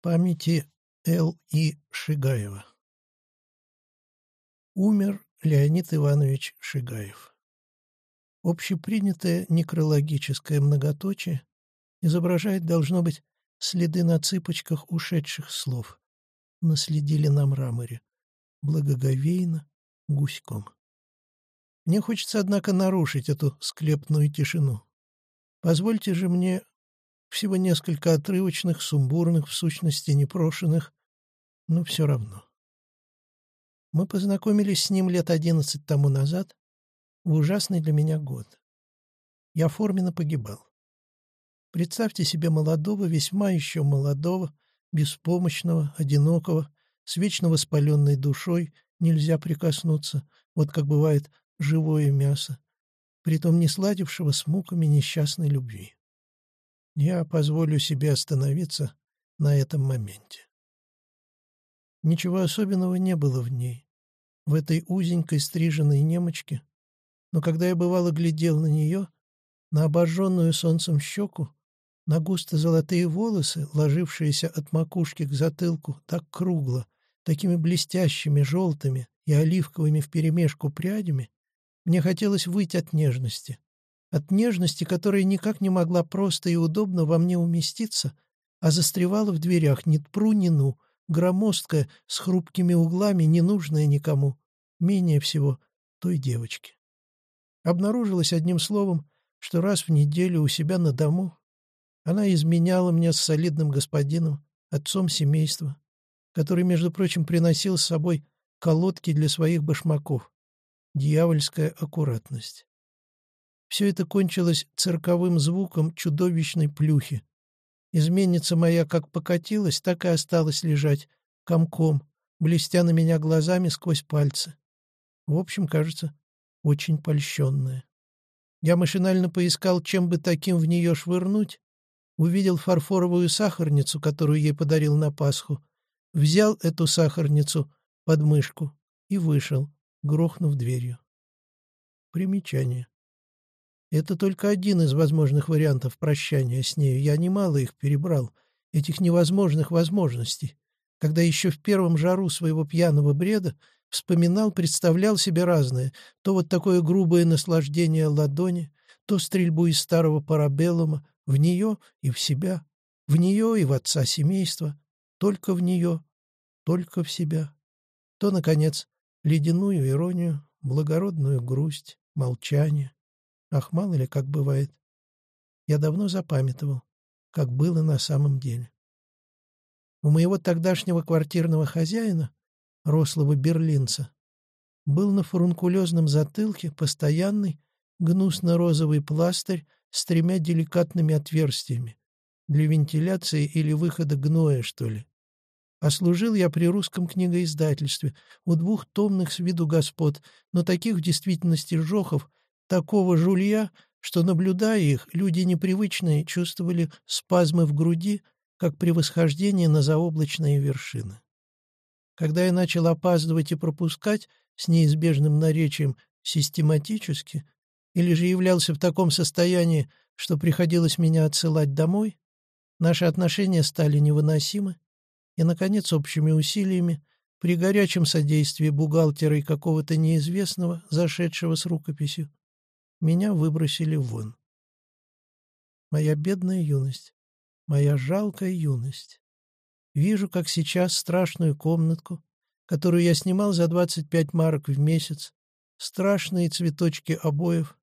Памяти Л. И. Шигаева Умер Леонид Иванович Шигаев. Общепринятое некрологическое многоточие изображает, должно быть, следы на цыпочках ушедших слов. Наследили на мраморе. Благоговейно, гуськом. Мне хочется, однако, нарушить эту склепную тишину. Позвольте же мне всего несколько отрывочных, сумбурных, в сущности непрошенных, но все равно. Мы познакомились с ним лет одиннадцать тому назад, в ужасный для меня год. Я форменно погибал. Представьте себе молодого, весьма еще молодого, беспомощного, одинокого, с вечно воспаленной душой, нельзя прикоснуться, вот как бывает живое мясо, притом не сладившего с муками несчастной любви. Я позволю себе остановиться на этом моменте. Ничего особенного не было в ней, в этой узенькой стриженной немочке, но когда я бывало глядел на нее, на обожженную солнцем щеку, на густо золотые волосы, ложившиеся от макушки к затылку так кругло, такими блестящими, желтыми и оливковыми вперемешку прядями, мне хотелось выйти от нежности, от нежности, которая никак не могла просто и удобно во мне уместиться, а застревала в дверях ни тпру, ни ну, громоздкая, с хрупкими углами, ненужная никому, менее всего той девочке. Обнаружилось одним словом, что раз в неделю у себя на дому она изменяла мне с солидным господином, отцом семейства, который, между прочим, приносил с собой колодки для своих башмаков. Дьявольская аккуратность. Все это кончилось цирковым звуком чудовищной плюхи. Изменница моя как покатилась, так и осталась лежать, комком, блестя на меня глазами сквозь пальцы. В общем, кажется, очень польщенная. Я машинально поискал, чем бы таким в нее швырнуть, увидел фарфоровую сахарницу, которую ей подарил на Пасху, взял эту сахарницу под мышку и вышел, грохнув дверью. Примечание. Это только один из возможных вариантов прощания с нею. Я немало их перебрал, этих невозможных возможностей. Когда еще в первом жару своего пьяного бреда вспоминал, представлял себе разное. То вот такое грубое наслаждение ладони, то стрельбу из старого парабеллума, в нее и в себя, в нее и в отца семейства, только в нее, только в себя. То, наконец, ледяную иронию, благородную грусть, молчание, Ах, мало ли как бывает. Я давно запамятовал, как было на самом деле. У моего тогдашнего квартирного хозяина, рослого берлинца, был на фурункулезном затылке постоянный гнусно-розовый пластырь с тремя деликатными отверстиями для вентиляции или выхода гноя, что ли. А служил я при русском книгоиздательстве у двух томных с виду господ, но таких в действительности жохов, такого жулья, что, наблюдая их, люди непривычные чувствовали спазмы в груди, как при восхождении на заоблачные вершины. Когда я начал опаздывать и пропускать с неизбежным наречием систематически, или же являлся в таком состоянии, что приходилось меня отсылать домой, наши отношения стали невыносимы, и, наконец, общими усилиями, при горячем содействии бухгалтера и какого-то неизвестного, зашедшего с рукописью, меня выбросили вон. Моя бедная юность, моя жалкая юность. Вижу, как сейчас страшную комнатку, которую я снимал за 25 марок в месяц, страшные цветочки обоев,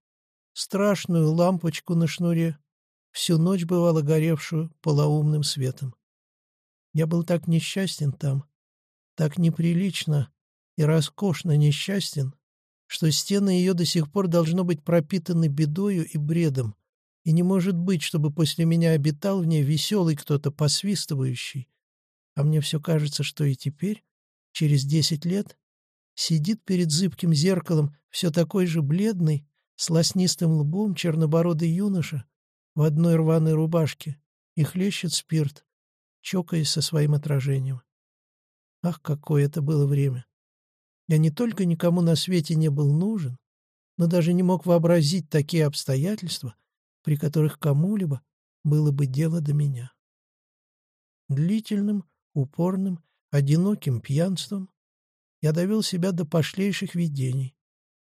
страшную лампочку на шнуре, всю ночь бывало горевшую полоумным светом. Я был так несчастен там, так неприлично и роскошно несчастен, что стены ее до сих пор должно быть пропитаны бедою и бредом, и не может быть, чтобы после меня обитал в ней веселый кто-то посвистывающий. А мне все кажется, что и теперь, через десять лет, сидит перед зыбким зеркалом все такой же бледный, с лоснистым лбом чернобородый юноша в одной рваной рубашке и хлещет спирт, чокаясь со своим отражением. Ах, какое это было время! Я не только никому на свете не был нужен, но даже не мог вообразить такие обстоятельства, при которых кому-либо было бы дело до меня. длительным, упорным, одиноким пьянством я довел себя до пошлейших видений,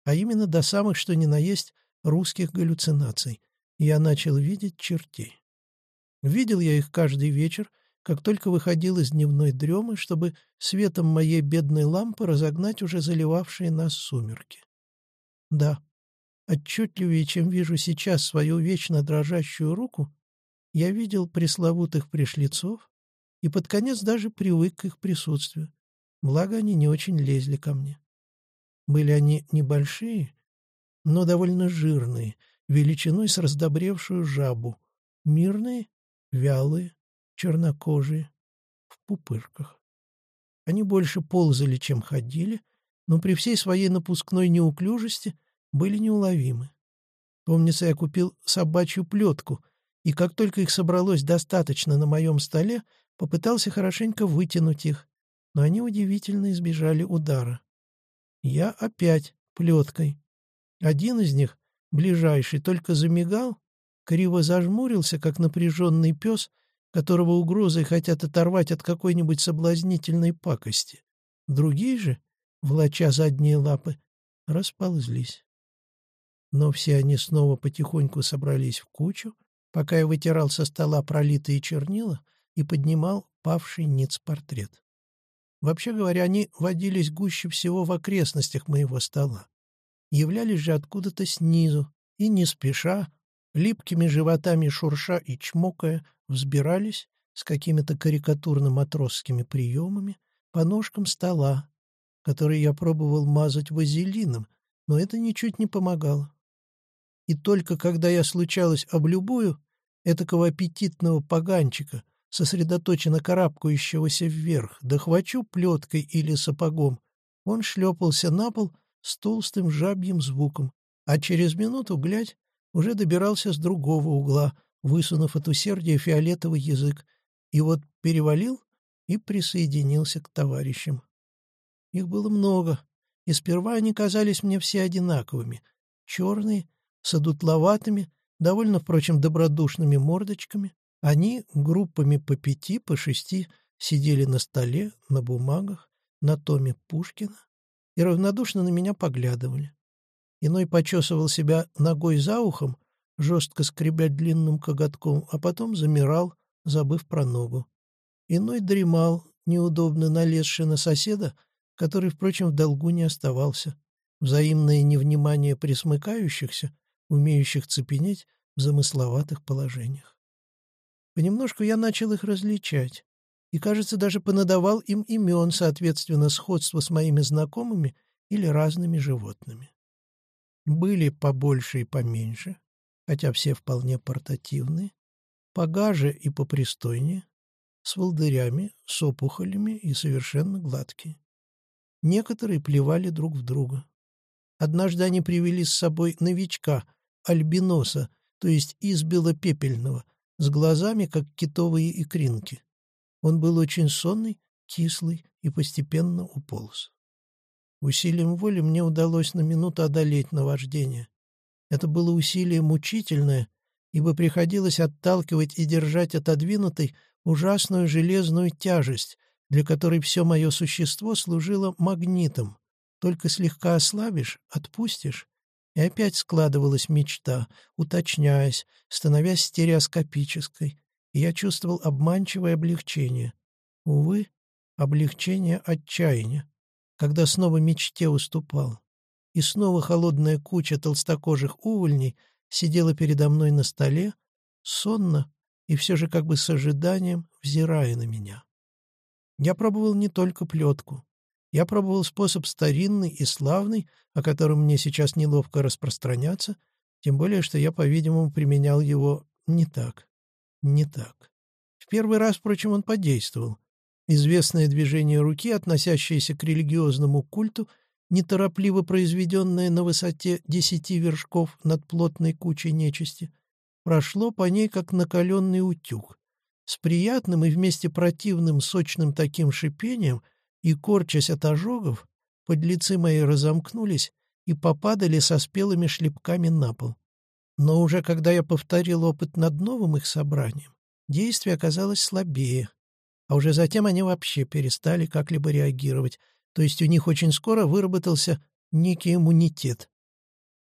а именно до самых, что ни на есть, русских галлюцинаций. Я начал видеть чертей. Видел я их каждый вечер, как только выходил из дневной дремы, чтобы светом моей бедной лампы разогнать уже заливавшие нас сумерки. Да, отчетливее, чем вижу сейчас свою вечно дрожащую руку, я видел пресловутых пришлицов и под конец даже привык к их присутствию, благо они не очень лезли ко мне. Были они небольшие, но довольно жирные, величиной с раздобревшую жабу, мирные, вялые, чернокожие, в пупырках. Они больше ползали, чем ходили, но при всей своей напускной неуклюжести были неуловимы. Помнится, я купил собачью плетку, и как только их собралось достаточно на моем столе, попытался хорошенько вытянуть их, но они удивительно избежали удара. Я опять плеткой. Один из них, ближайший, только замигал, криво зажмурился, как напряженный пес, которого угрозой хотят оторвать от какой-нибудь соблазнительной пакости. Другие же, влача задние лапы, расползлись. Но все они снова потихоньку собрались в кучу, пока я вытирал со стола пролитые чернила и поднимал павший ниц портрет. Вообще говоря, они водились гуще всего в окрестностях моего стола. Являлись же откуда-то снизу и, не спеша, липкими животами шурша и чмокая, взбирались с какими-то карикатурно-матросскими приемами по ножкам стола, который я пробовал мазать вазелином, но это ничуть не помогало. И только когда я случалось об любую, этакого аппетитного поганчика, сосредоточенно карабкающегося вверх, дохвачу плеткой или сапогом, он шлепался на пол с толстым жабьим звуком, а через минуту, глядь, уже добирался с другого угла, высунув от усердия фиолетовый язык, и вот перевалил и присоединился к товарищам. Их было много, и сперва они казались мне все одинаковыми, черные, с одутловатыми, довольно, впрочем, добродушными мордочками, они группами по пяти, по шести сидели на столе, на бумагах, на томе Пушкина и равнодушно на меня поглядывали. Иной почесывал себя ногой за ухом, жестко скребя длинным коготком, а потом замирал, забыв про ногу. Иной дремал, неудобно налезший на соседа, который, впрочем, в долгу не оставался. Взаимное невнимание присмыкающихся, умеющих цепенеть в замысловатых положениях. Понемножку я начал их различать, и, кажется, даже понадавал им имен, соответственно, сходства с моими знакомыми или разными животными. Были побольше и поменьше, хотя все вполне портативные, погаже и попристойнее, с волдырями, с опухолями и совершенно гладкие. Некоторые плевали друг в друга. Однажды они привели с собой новичка, альбиноса, то есть избила пепельного, с глазами, как китовые икринки. Он был очень сонный, кислый и постепенно уполз. Усилием воли мне удалось на минуту одолеть наваждение. Это было усилие мучительное, ибо приходилось отталкивать и держать отодвинутой ужасную железную тяжесть, для которой все мое существо служило магнитом. Только слегка ослабишь, отпустишь, и опять складывалась мечта, уточняясь, становясь стереоскопической, и я чувствовал обманчивое облегчение. Увы, облегчение отчаяния, когда снова мечте уступал. И снова холодная куча толстокожих увольней сидела передо мной на столе, сонно и все же как бы с ожиданием, взирая на меня. Я пробовал не только плетку. Я пробовал способ старинный и славный, о котором мне сейчас неловко распространяться, тем более, что я, по-видимому, применял его не так. Не так. В первый раз, впрочем, он подействовал. Известное движение руки, относящееся к религиозному культу, неторопливо произведенное на высоте десяти вершков над плотной кучей нечисти, прошло по ней, как накаленный утюг, с приятным и вместе противным сочным таким шипением — и, корчась от ожогов, подлецы мои разомкнулись и попадали со спелыми шлепками на пол. Но уже когда я повторил опыт над новым их собранием, действие оказалось слабее, а уже затем они вообще перестали как-либо реагировать, то есть у них очень скоро выработался некий иммунитет.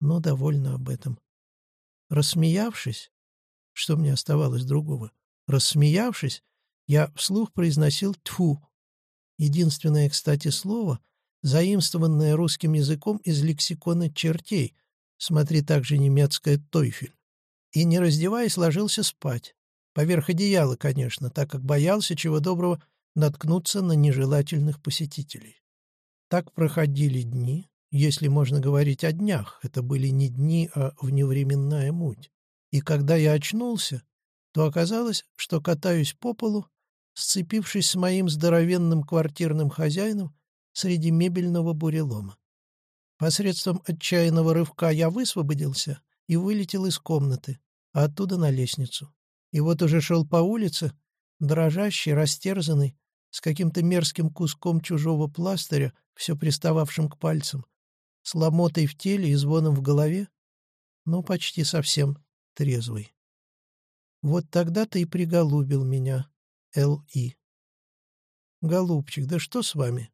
Но довольно об этом. Рассмеявшись, что мне оставалось другого, рассмеявшись, я вслух произносил «тьфу». Единственное, кстати, слово, заимствованное русским языком из лексикона чертей, смотри также немецкое «тойфель». И, не раздеваясь, ложился спать. Поверх одеяла, конечно, так как боялся, чего доброго, наткнуться на нежелательных посетителей. Так проходили дни, если можно говорить о днях, это были не дни, а вневременная муть. И когда я очнулся, то оказалось, что катаюсь по полу, сцепившись с моим здоровенным квартирным хозяином среди мебельного бурелома. Посредством отчаянного рывка я высвободился и вылетел из комнаты, а оттуда на лестницу. И вот уже шел по улице, дрожащий, растерзанный, с каким-то мерзким куском чужого пластыря, все пристававшим к пальцам, с ломотой в теле и звоном в голове, но почти совсем трезвый. Вот тогда-то и приголубил меня Л.И. «Голубчик, да что с вами?»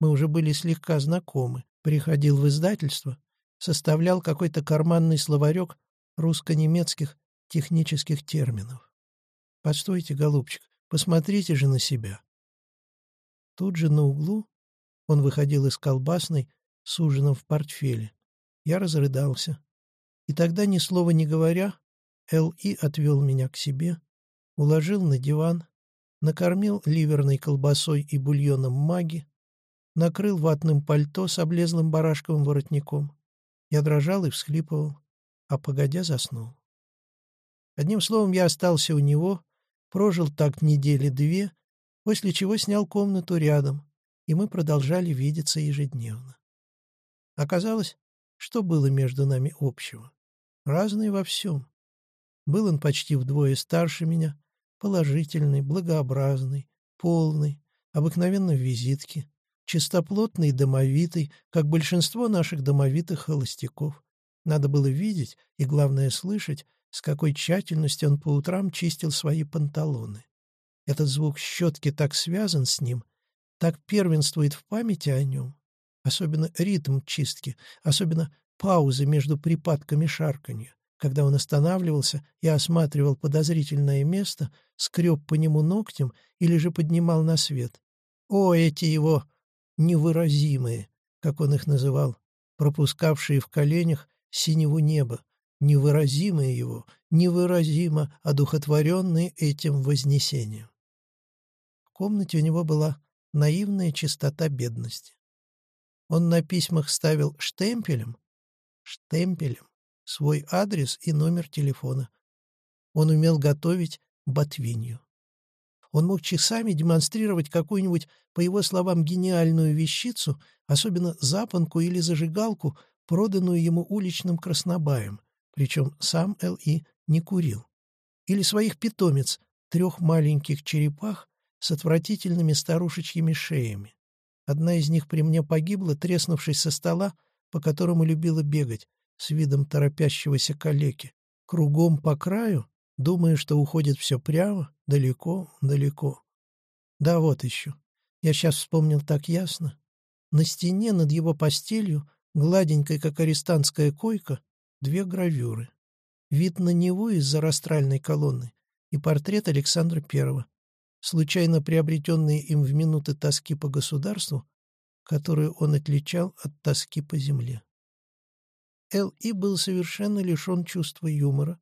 Мы уже были слегка знакомы. Приходил в издательство, составлял какой-то карманный словарек русско-немецких технических терминов. «Постойте, голубчик, посмотрите же на себя». Тут же на углу он выходил из колбасной, с ужином в портфеле. Я разрыдался. И тогда, ни слова не говоря, Л.И. отвел меня к себе, уложил на диван, накормил ливерной колбасой и бульоном маги, накрыл ватным пальто с облезлым барашковым воротником. Я дрожал и всхлипывал, а погодя заснул. Одним словом, я остался у него, прожил так недели две, после чего снял комнату рядом, и мы продолжали видеться ежедневно. Оказалось, что было между нами общего? Разное во всем. Был он почти вдвое старше меня, положительный, благообразный, полный, обыкновенно в визитке, чистоплотный и домовитый, как большинство наших домовитых холостяков. Надо было видеть и, главное, слышать, с какой тщательностью он по утрам чистил свои панталоны. Этот звук щетки так связан с ним, так первенствует в памяти о нем, особенно ритм чистки, особенно паузы между припадками шарканья, когда он останавливался и осматривал подозрительное место, скреб по нему ногтем или же поднимал на свет. О, эти его невыразимые, как он их называл, пропускавшие в коленях синеву неба, невыразимые его, невыразимо одухотворенные этим вознесением. В комнате у него была наивная чистота бедности. Он на письмах ставил штемпелем, штемпелем, свой адрес и номер телефона. Он умел готовить ботвинью. Он мог часами демонстрировать какую-нибудь, по его словам, гениальную вещицу, особенно запонку или зажигалку, проданную ему уличным краснобаем, причем сам Л.И. не курил. Или своих питомец, трех маленьких черепах с отвратительными старушечьими шеями. Одна из них при мне погибла, треснувшись со стола, по которому любила бегать, с видом торопящегося калеки, кругом по краю, думая, что уходит все прямо, далеко, далеко. Да, вот еще. Я сейчас вспомнил так ясно. На стене над его постелью, гладенькой, как арестантская койка, две гравюры. Вид на него из-за растральной колонны и портрет Александра Первого случайно приобретенные им в минуты тоски по государству, которую он отличал от тоски по земле. Л.И. был совершенно лишен чувства юмора,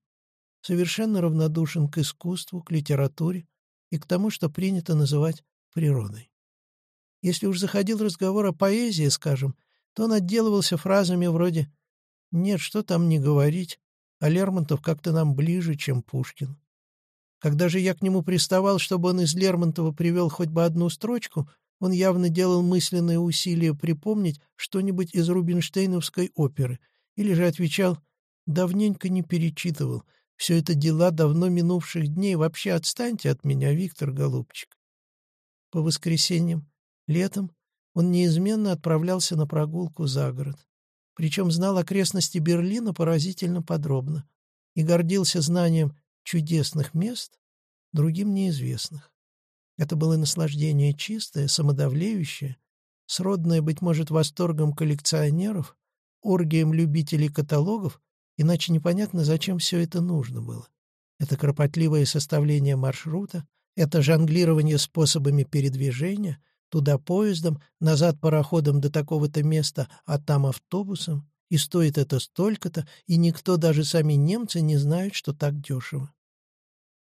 совершенно равнодушен к искусству, к литературе и к тому, что принято называть природой. Если уж заходил разговор о поэзии, скажем, то он отделывался фразами вроде «Нет, что там не говорить, а Лермонтов как-то нам ближе, чем Пушкин». Когда же я к нему приставал, чтобы он из Лермонтова привел хоть бы одну строчку, он явно делал мысленные усилия припомнить что-нибудь из рубинштейновской оперы, или же отвечал «давненько не перечитывал, все это дела давно минувших дней, вообще отстаньте от меня, Виктор Голубчик». По воскресеньям, летом, он неизменно отправлялся на прогулку за город. Причем знал окрестности Берлина поразительно подробно и гордился знанием чудесных мест, другим неизвестных. Это было наслаждение чистое, самодавлеющее, сродное, быть может, восторгом коллекционеров, оргием любителей каталогов, иначе непонятно, зачем все это нужно было. Это кропотливое составление маршрута, это жонглирование способами передвижения, туда поездом, назад пароходом до такого-то места, а там автобусом, и стоит это столько-то, и никто, даже сами немцы, не знают, что так дешево.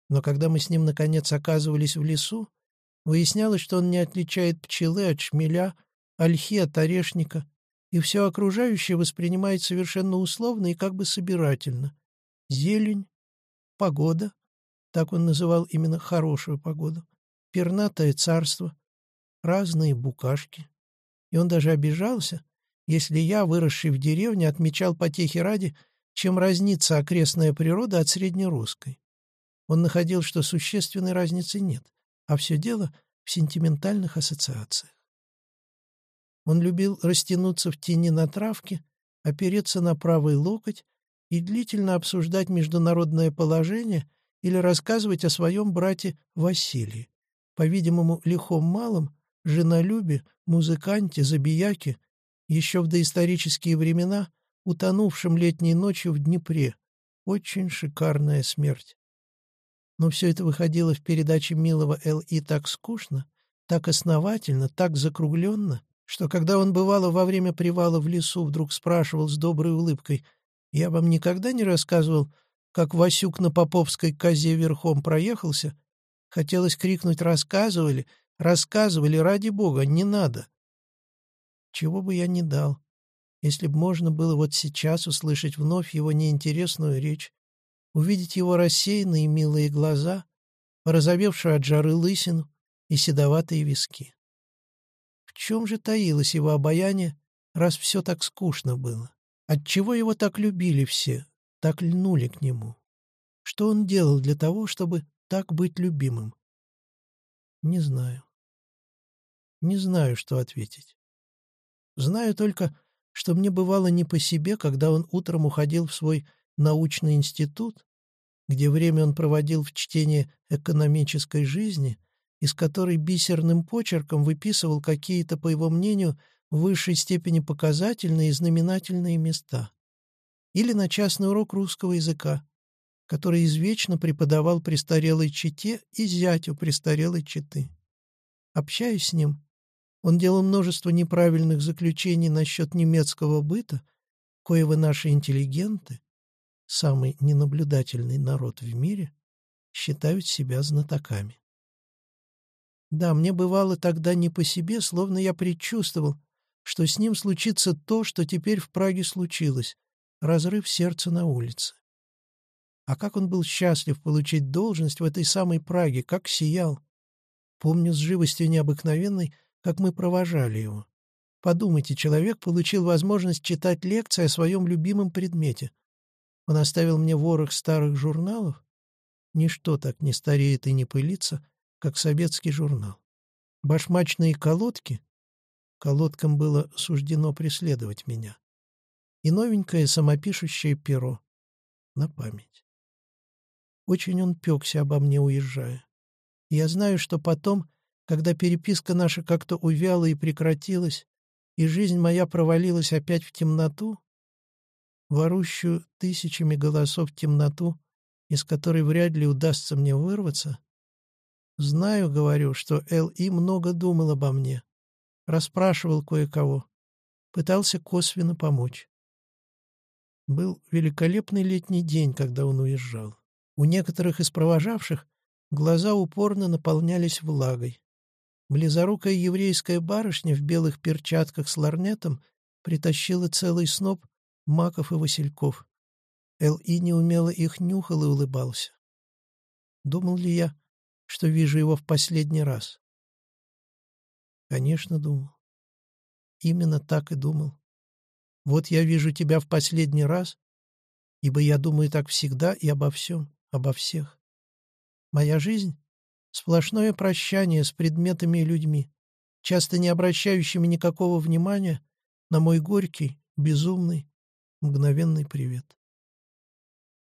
Но когда мы с ним, наконец, оказывались в лесу, выяснялось, что он не отличает пчелы от шмеля, ольхи от орешника, и все окружающее воспринимает совершенно условно и как бы собирательно. Зелень, погода, так он называл именно хорошую погоду, пернатое царство, разные букашки. И он даже обижался, если я, выросший в деревне, отмечал потехи ради, чем разнится окрестная природа от среднерусской. Он находил, что существенной разницы нет, а все дело в сентиментальных ассоциациях. Он любил растянуться в тени на травке, опереться на правый локоть и длительно обсуждать международное положение или рассказывать о своем брате Василии, по-видимому, лихом малом, женолюбе, музыканте, забияке, еще в доисторические времена, утонувшем летней ночью в Днепре. Очень шикарная смерть. Но все это выходило в передаче милого Л.И. так скучно, так основательно, так закругленно, что когда он бывало во время привала в лесу вдруг спрашивал с доброй улыбкой, «Я вам никогда не рассказывал, как Васюк на Поповской козе верхом проехался?» Хотелось крикнуть «Рассказывали! Рассказывали! Ради бога! Не надо!» Чего бы я ни дал, если б можно было вот сейчас услышать вновь его неинтересную речь, увидеть его рассеянные милые глаза, порозовевшую от жары лысину и седоватые виски. В чем же таилось его обаяние, раз все так скучно было? Отчего его так любили все, так льнули к нему? Что он делал для того, чтобы так быть любимым? Не знаю. Не знаю, что ответить. Знаю только, что мне бывало не по себе, когда он утром уходил в свой научный институт, где время он проводил в чтении экономической жизни, из которой бисерным почерком выписывал какие-то, по его мнению, в высшей степени показательные и знаменательные места. Или на частный урок русского языка, который извечно преподавал престарелой чете и зятю престарелой четы. Общаясь с ним, он делал множество неправильных заключений насчет немецкого быта, коего наши интеллигенты, самый ненаблюдательный народ в мире, считают себя знатоками. Да, мне бывало тогда не по себе, словно я предчувствовал, что с ним случится то, что теперь в Праге случилось — разрыв сердца на улице. А как он был счастлив получить должность в этой самой Праге, как сиял. Помню с живостью необыкновенной, как мы провожали его. Подумайте, человек получил возможность читать лекции о своем любимом предмете. Он оставил мне ворох старых журналов. Ничто так не стареет и не пылится, как советский журнал. Башмачные колодки — колодкам было суждено преследовать меня. И новенькое самопишущее перо на память. Очень он пекся обо мне, уезжая. Я знаю, что потом когда переписка наша как-то увяла и прекратилась, и жизнь моя провалилась опять в темноту, ворущую тысячами голосов темноту, из которой вряд ли удастся мне вырваться, знаю, говорю, что Л.И. много думал обо мне, расспрашивал кое-кого, пытался косвенно помочь. Был великолепный летний день, когда он уезжал. У некоторых из провожавших глаза упорно наполнялись влагой. Близорукая еврейская барышня в белых перчатках с ларнетом притащила целый сноп маков и васильков. Эл-И неумело их нюхал и улыбался. Думал ли я, что вижу его в последний раз? Конечно, думал. Именно так и думал. Вот я вижу тебя в последний раз, ибо я думаю так всегда и обо всем, обо всех. Моя жизнь Сплошное прощание с предметами и людьми, часто не обращающими никакого внимания на мой горький, безумный, мгновенный привет.